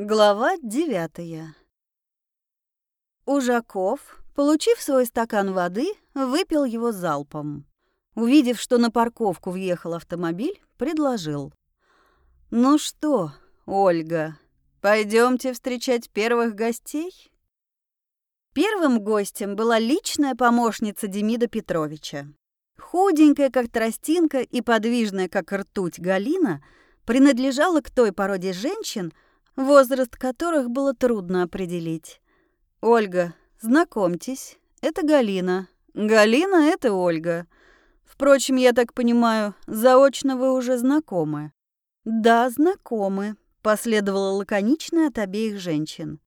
Глава девятая. Ужаков, получив свой стакан воды, выпил его залпом. Увидев, что на парковку въехал автомобиль, предложил. «Ну что, Ольга, пойдемте встречать первых гостей?» Первым гостем была личная помощница Демида Петровича. Худенькая, как тростинка, и подвижная, как ртуть Галина, принадлежала к той породе женщин – возраст которых было трудно определить. «Ольга, знакомьтесь, это Галина. Галина — это Ольга. Впрочем, я так понимаю, заочно вы уже знакомы». «Да, знакомы», — последовало лаконично от обеих женщин.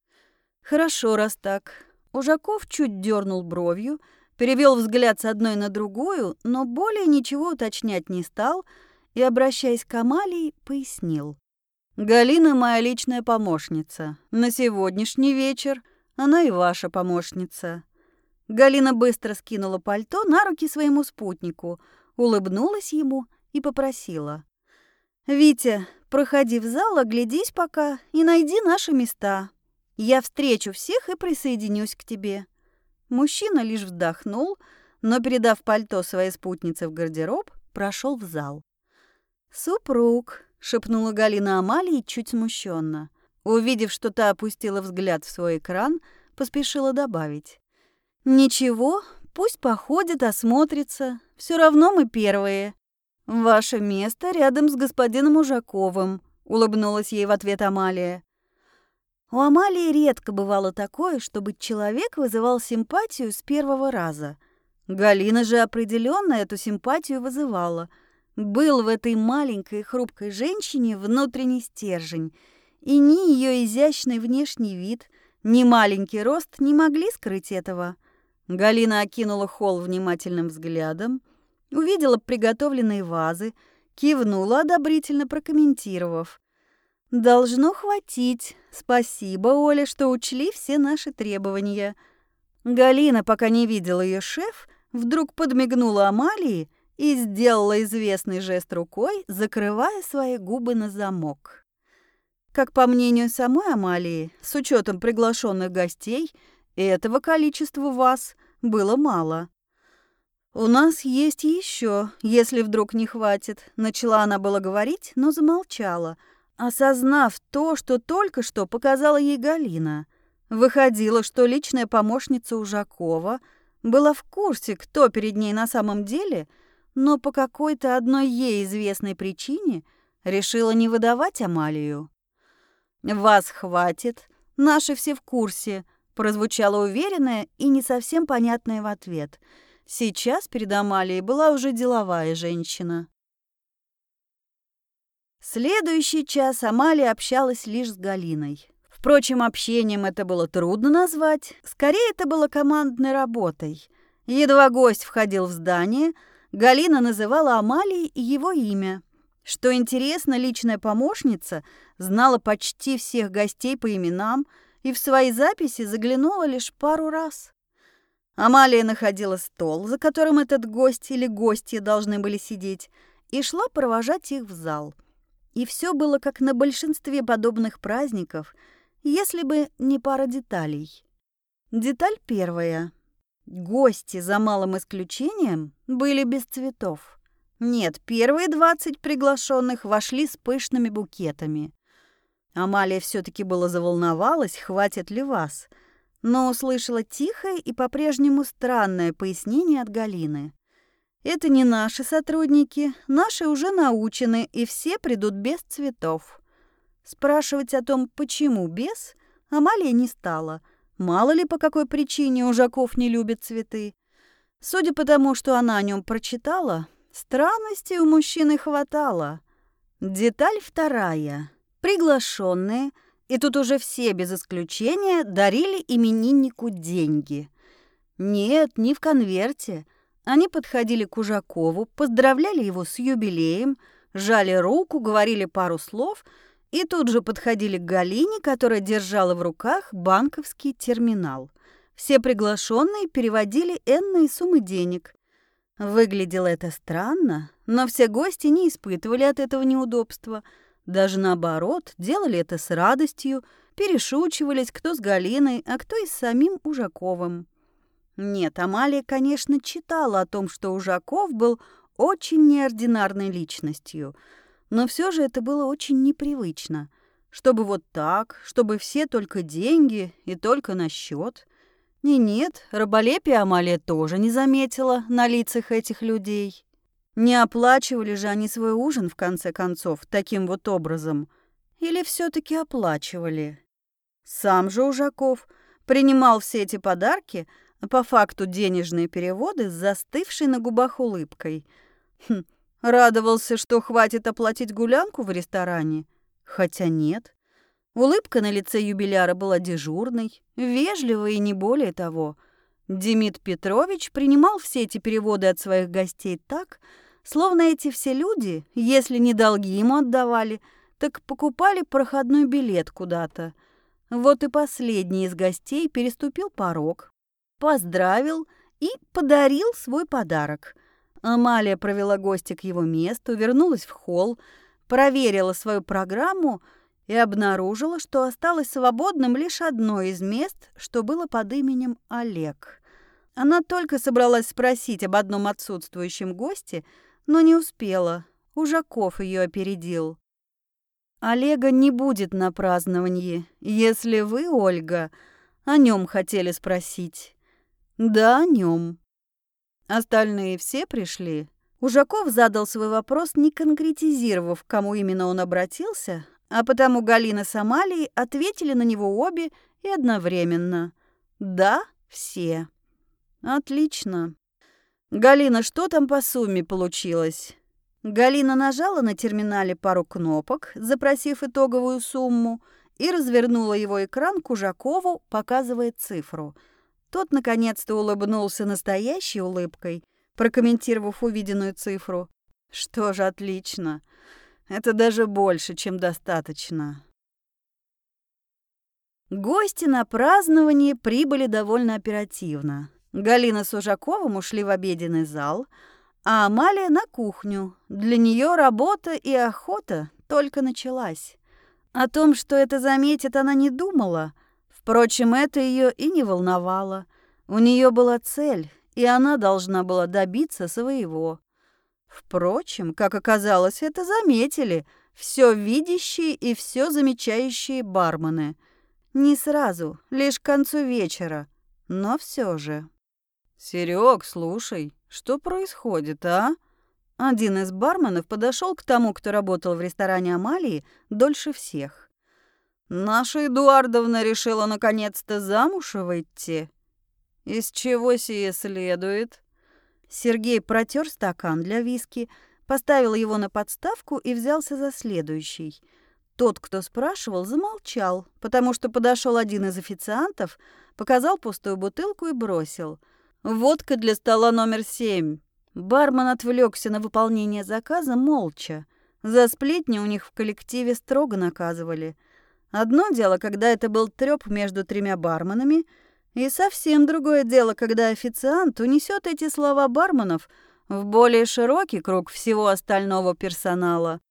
«Хорошо, раз так». Ужаков чуть дернул бровью, перевел взгляд с одной на другую, но более ничего уточнять не стал и, обращаясь к Амалии, пояснил. Галина моя личная помощница. На сегодняшний вечер она и ваша помощница. Галина быстро скинула пальто на руки своему спутнику, улыбнулась ему и попросила. «Витя, проходи в зал, оглядись пока и найди наши места. Я встречу всех и присоединюсь к тебе». Мужчина лишь вздохнул, но, передав пальто своей спутнице в гардероб, прошел в зал. «Супруг», шепнула Галина Амалии чуть смущенно. Увидев, что та опустила взгляд в свой экран, поспешила добавить. «Ничего, пусть походит, осмотрится. Все равно мы первые. Ваше место рядом с господином Ужаковым», — улыбнулась ей в ответ Амалия. У Амалии редко бывало такое, чтобы человек вызывал симпатию с первого раза. Галина же определенно эту симпатию вызывала — был в этой маленькой хрупкой женщине внутренний стержень, и ни ее изящный внешний вид, ни маленький рост не могли скрыть этого. Галина окинула холл внимательным взглядом, увидела приготовленные вазы, кивнула, одобрительно прокомментировав. «Должно хватить. Спасибо, Оля, что учли все наши требования». Галина, пока не видела ее шеф, вдруг подмигнула Амалии и сделала известный жест рукой, закрывая свои губы на замок. Как по мнению самой Амалии, с учетом приглашенных гостей, этого количества вас было мало. «У нас есть еще, если вдруг не хватит», — начала она было говорить, но замолчала, осознав то, что только что показала ей Галина. Выходило, что личная помощница Ужакова была в курсе, кто перед ней на самом деле — но по какой-то одной ей известной причине решила не выдавать Амалию. «Вас хватит, наши все в курсе», — прозвучало уверенное и не совсем понятное в ответ. Сейчас перед Амалией была уже деловая женщина. Следующий час Амалия общалась лишь с Галиной. Впрочем, общением это было трудно назвать. Скорее, это было командной работой. Едва гость входил в здание — Галина называла Амалией его имя. Что интересно, личная помощница знала почти всех гостей по именам и в свои записи заглянула лишь пару раз. Амалия находила стол, за которым этот гость или гостья должны были сидеть, и шла провожать их в зал. И все было как на большинстве подобных праздников, если бы не пара деталей. Деталь первая. Гости, за малым исключением, были без цветов. Нет, первые двадцать приглашенных вошли с пышными букетами. Амалия все-таки было заволновалась, хватит ли вас, но услышала тихое и по-прежнему странное пояснение от Галины. «Это не наши сотрудники, наши уже научены, и все придут без цветов». Спрашивать о том, почему без, Амалия не стала – Мало ли по какой причине Ужаков не любит цветы. Судя по тому, что она о нем прочитала, странностей у мужчины хватало. Деталь вторая. Приглашенные, и тут уже все без исключения, дарили имениннику деньги. Нет, не в конверте. Они подходили к Ужакову, поздравляли его с юбилеем, жали руку, говорили пару слов — и тут же подходили к Галине, которая держала в руках банковский терминал. Все приглашенные переводили энные суммы денег. Выглядело это странно, но все гости не испытывали от этого неудобства. Даже наоборот, делали это с радостью, перешучивались кто с Галиной, а кто и с самим Ужаковым. Нет, Амалия, конечно, читала о том, что Ужаков был очень неординарной личностью, но все же это было очень непривычно. Чтобы вот так, чтобы все только деньги и только на счет. И нет, раболепие Амалия тоже не заметила на лицах этих людей. Не оплачивали же они свой ужин, в конце концов, таким вот образом. Или все таки оплачивали? Сам же Ужаков принимал все эти подарки, по факту денежные переводы, с застывшей на губах улыбкой. Хм, радовался, что хватит оплатить гулянку в ресторане. Хотя нет. Улыбка на лице юбиляра была дежурной, вежливой и не более того. Демид Петрович принимал все эти переводы от своих гостей так, словно эти все люди, если не долги ему отдавали, так покупали проходной билет куда-то. Вот и последний из гостей переступил порог, поздравил и подарил свой подарок. Амалия провела гостя к его месту, вернулась в холл, проверила свою программу — и обнаружила, что осталось свободным лишь одно из мест, что было под именем Олег. Она только собралась спросить об одном отсутствующем госте, но не успела. Ужаков ее опередил. Олега не будет на праздновании, если вы, Ольга, о нем хотели спросить. Да, о нем. Остальные все пришли. Ужаков задал свой вопрос, не конкретизировав, к кому именно он обратился, а потому Галина с Амалией ответили на него обе и одновременно. «Да, все». «Отлично. Галина, что там по сумме получилось?» Галина нажала на терминале пару кнопок, запросив итоговую сумму, и развернула его экран к Ужакову, показывая цифру. Тот, наконец-то, улыбнулся настоящей улыбкой, прокомментировав увиденную цифру. «Что же, отлично. Это даже больше, чем достаточно. Гости на празднование прибыли довольно оперативно. Галина с Ужаковым ушли в обеденный зал, а Амалия на кухню. Для нее работа и охота только началась. О том, что это заметит, она не думала. Впрочем, это ее и не волновало. У нее была цель, и она должна была добиться своего. Впрочем, как оказалось, это заметили все видящие и все замечающие бармены. Не сразу, лишь к концу вечера, но все же. Серег, слушай, что происходит, а? Один из барменов подошел к тому, кто работал в ресторане Амалии дольше всех. Наша Эдуардовна решила наконец-то замуж выйти. Из чего сие следует? Сергей протер стакан для виски, поставил его на подставку и взялся за следующий. Тот, кто спрашивал, замолчал, потому что подошел один из официантов, показал пустую бутылку и бросил. «Водка для стола номер семь». Бармен отвлекся на выполнение заказа молча. За сплетни у них в коллективе строго наказывали. Одно дело, когда это был трёп между тремя барменами — и совсем другое дело, когда официант унесет эти слова барменов в более широкий круг всего остального персонала.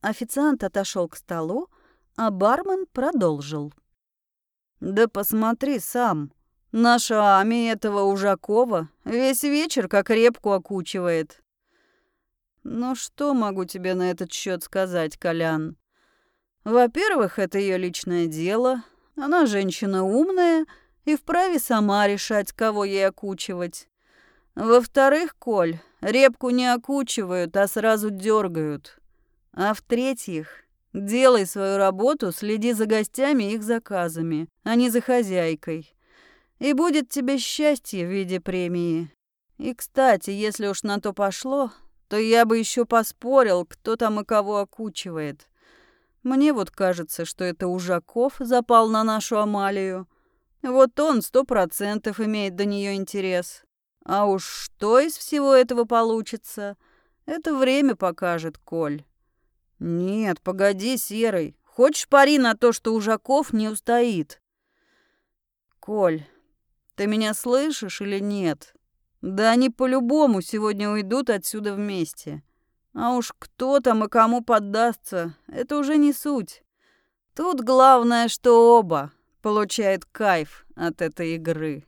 Официант отошел к столу, а бармен продолжил. «Да посмотри сам. Наша Ами этого Ужакова весь вечер как репку окучивает». «Ну что могу тебе на этот счет сказать, Колян? Во-первых, это ее личное дело. Она женщина умная» и вправе сама решать, кого ей окучивать. Во-вторых, Коль, репку не окучивают, а сразу дергают. А в-третьих, делай свою работу, следи за гостями и их заказами, а не за хозяйкой. И будет тебе счастье в виде премии. И, кстати, если уж на то пошло, то я бы еще поспорил, кто там и кого окучивает. Мне вот кажется, что это Ужаков запал на нашу Амалию, вот он сто процентов имеет до нее интерес. А уж что из всего этого получится, это время покажет, Коль. Нет, погоди, Серый. Хочешь пари на то, что Ужаков не устоит? Коль, ты меня слышишь или нет? Да они по-любому сегодня уйдут отсюда вместе. А уж кто там и кому поддастся, это уже не суть. Тут главное, что оба получают кайф от этой игры.